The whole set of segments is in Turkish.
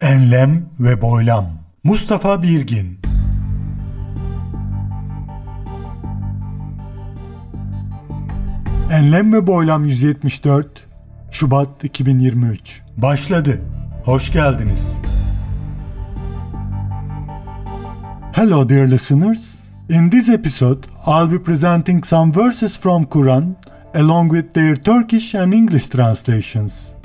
Enlem ve Boylam Mustafa Birgin Enlem ve Boylam 174 Şubat 2023 Başladı. Hoş geldiniz. Hello dear listeners. In this episode, I'll be presenting some verses from Quran along with their Turkish and English translations.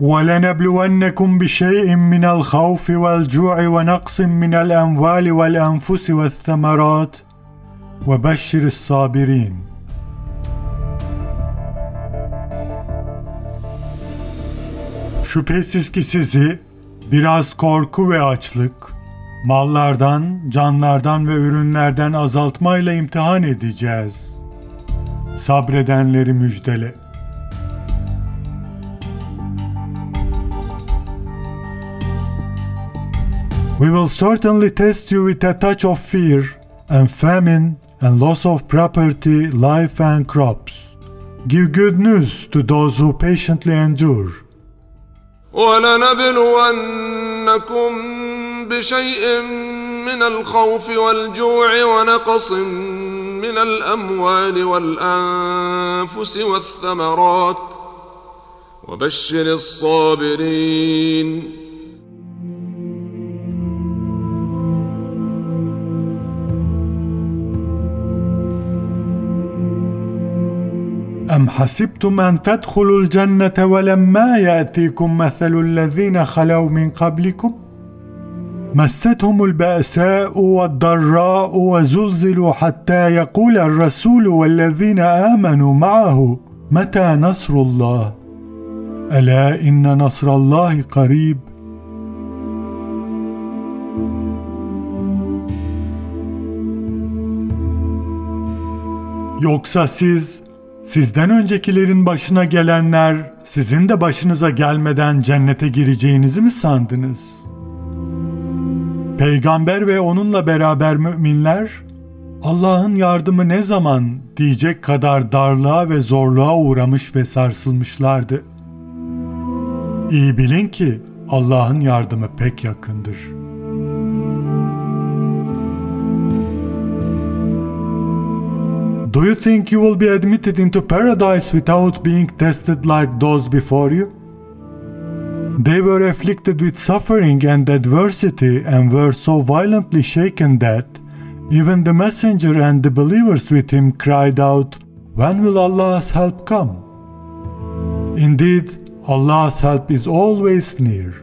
ولنبلونكم بشيء من الخوف والجوع ونقص من الاموال والانفس والثمرات وبشر الصابرين Şüphesiz ki sizi biraz korku ve açlık, mallardan, canlardan ve ürünlerden azaltmayla imtihan edeceğiz. Sabredenleri müjdele. We will certainly test you with a touch of fear and famine and loss of property, life and crops. Give good news to those who patiently endure. ولنبلونكم بشيء من الخوف والجوع ونقص من الاموال والانفس والثمرات وبشر الصابرين أم حسبتم أن تدخلوا الجنة ولما يأتيكم مثل الذين خلوا من قبلكم؟ مستهم البأساء والضراء وزلزلوا حتى يقول الرسول والذين آمنوا معه متى نصر الله؟ ألا إن نصر الله قريب. Yoksa siz Sizden öncekilerin başına gelenler sizin de başınıza gelmeden cennete gireceğinizi mi sandınız? Peygamber ve onunla beraber müminler Allah'ın yardımı ne zaman diyecek kadar darlığa ve zorluğa uğramış ve sarsılmışlardı. İyi bilin ki Allah'ın yardımı pek yakındır.'' Do you think you will be admitted into paradise without being tested like those before you? They were afflicted with suffering and adversity and were so violently shaken that even the messenger and the believers with him cried out, When will Allah's help come? Indeed, Allah's help is always near.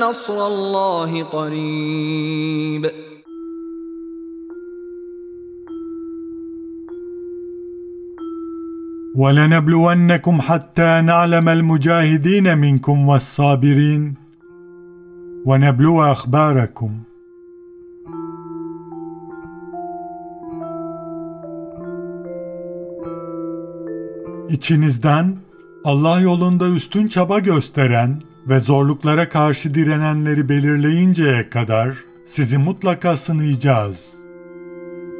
نصر الله قريب ولنبلونكم حتى نعلم المجاهدين منكم والصابرين ونبلو اخباركم İçinizden Allah yolunda üstün çaba gösteren ve zorluklara karşı direnenleri belirleyinceye kadar sizi mutlaka sınayacağız.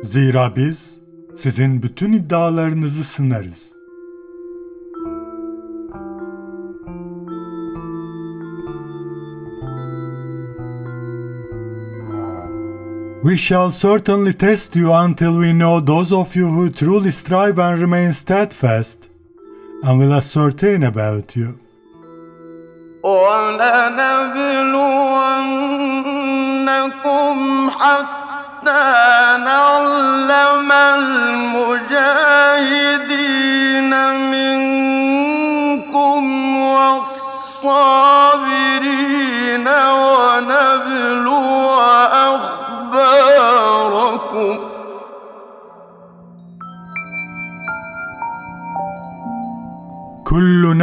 Zira biz sizin bütün iddialarınızı sınarız. We shall certainly test you until we know those of you who truly strive and remain steadfast, and will ascertain about you. ولنبلونكم حتى نعلم المجاهدين منكم والصابرين.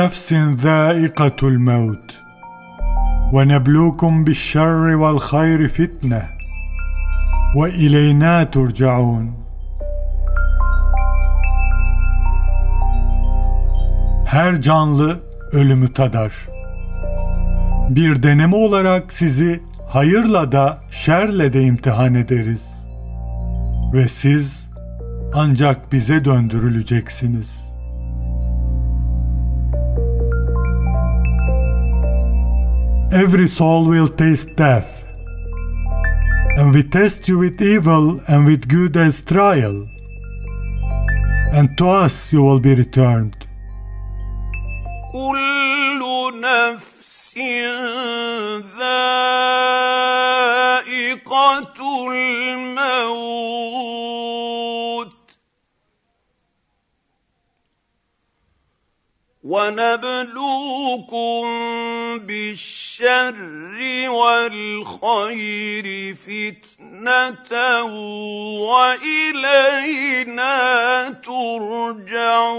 نفس ذائقة الموت ونبلوكم بالشر والخير فتنة وإلينا ترجعون Her canlı ölümü tadar. Bir deneme olarak sizi hayırla da şerle de imtihan ederiz. Ve siz ancak bize döndürüleceksiniz. Every soul will taste death. And we test you with evil and with good as trial. And to us you will be returned. كل نفس ذائقة الموت ونبلوكم بالشر والخير فتنة وإلينا ترجعون.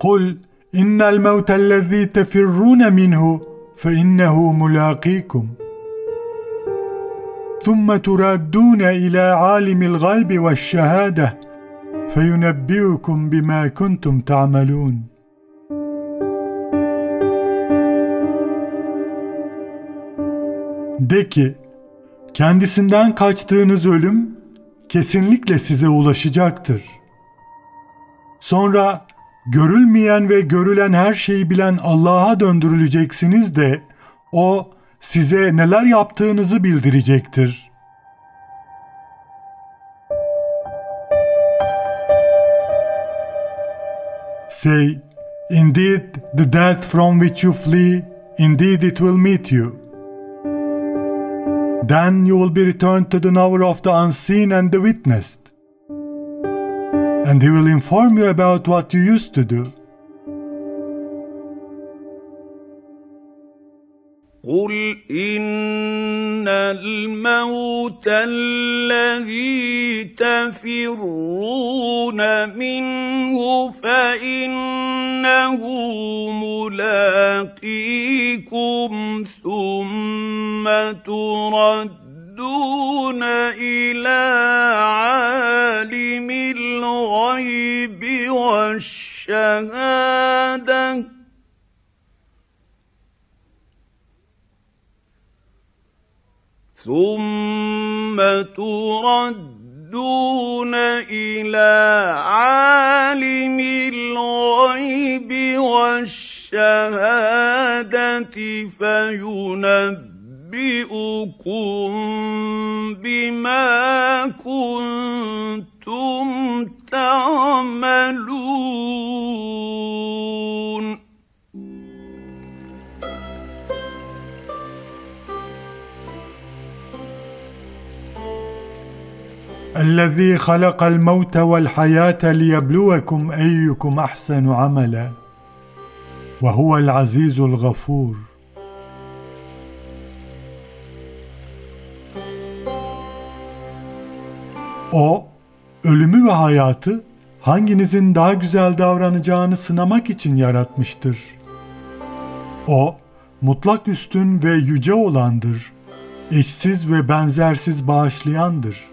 قل إن الموت الذي تفرون منه فإنه ملاقيكم. ثم ترادون إلى عالم الغيب والشهادة فينبئكم بما كنتم تعملون De ki, kendisinden kaçtığınız ölüm kesinlikle size ulaşacaktır. Sonra görülmeyen ve görülen her şeyi bilen Allah'a döndürüleceksiniz de o size neler yaptığınızı bildirecektir. Say, indeed the death from which you flee, indeed it will meet you. Then you will be returned to the knower of the unseen and the witnessed and he will inform you about what you used to do. قل إن الموت الذي تفرون منه فإنه ملاقيكم ثم تردون إلى عالم ثم تردون إلى عالم الغيب والشهاده فينبئكم بما كنتم تعملون الذي خلق الموت والحياة ليبلوكم أيكم أحسن عملا وهو العزيز الغفور O, ölümü ve hayatı hanginizin daha güzel davranacağını sınamak için yaratmıştır. O, mutlak üstün ve yüce olandır. Eşsiz ve benzersiz bağışlayandır.''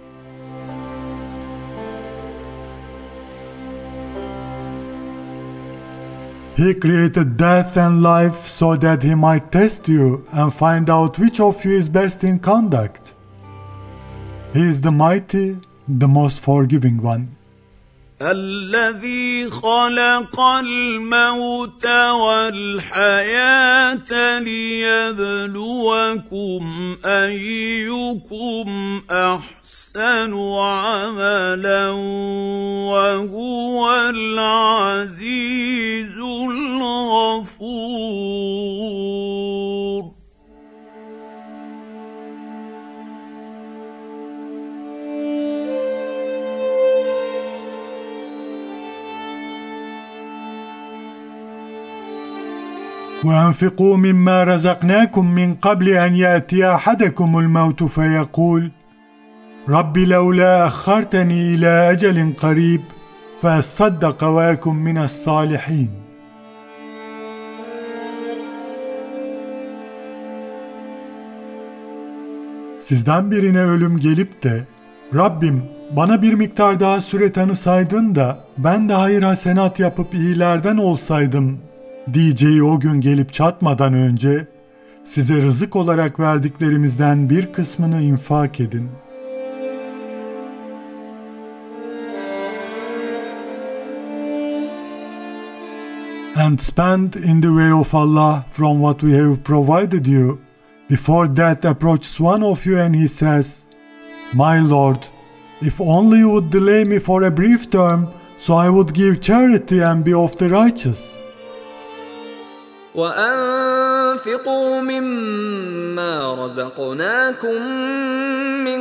He created death and life so that he might test you and find out which of you is best in conduct. He is the mighty, the most forgiving one. الذي خلق الموت والحياة ليبلوكم أيكم أحسن عملا وهو العزيز الغفور وأنفقوا مما رزقناكم من قبل أن يأتي أحدكم الموت فيقول رب لولا أخرتني إلى أجل قريب فأصدق وأكن من الصالحين Sizden birine ölüm gelip de Rabbim bana bir miktar daha süre tanısaydın da ben de hayır hasenat yapıp iyilerden olsaydım diyeceği o gün gelip çatmadan önce size rızık olarak verdiklerimizden bir kısmını infak edin. And spend in the way of Allah from what we have provided you. Before death approaches one of you and he says, My Lord, if only you would delay me for a brief term, so I would give charity and be of the righteous. وأنفقوا مما رزقناكم من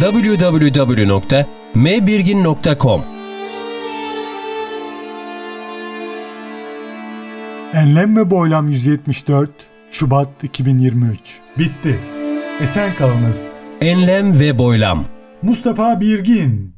www.mbirgin.com Enlem ve Boylam 174 Şubat 2023 Bitti. Esen kalınız. Enlem ve boylam. Mustafa Birgin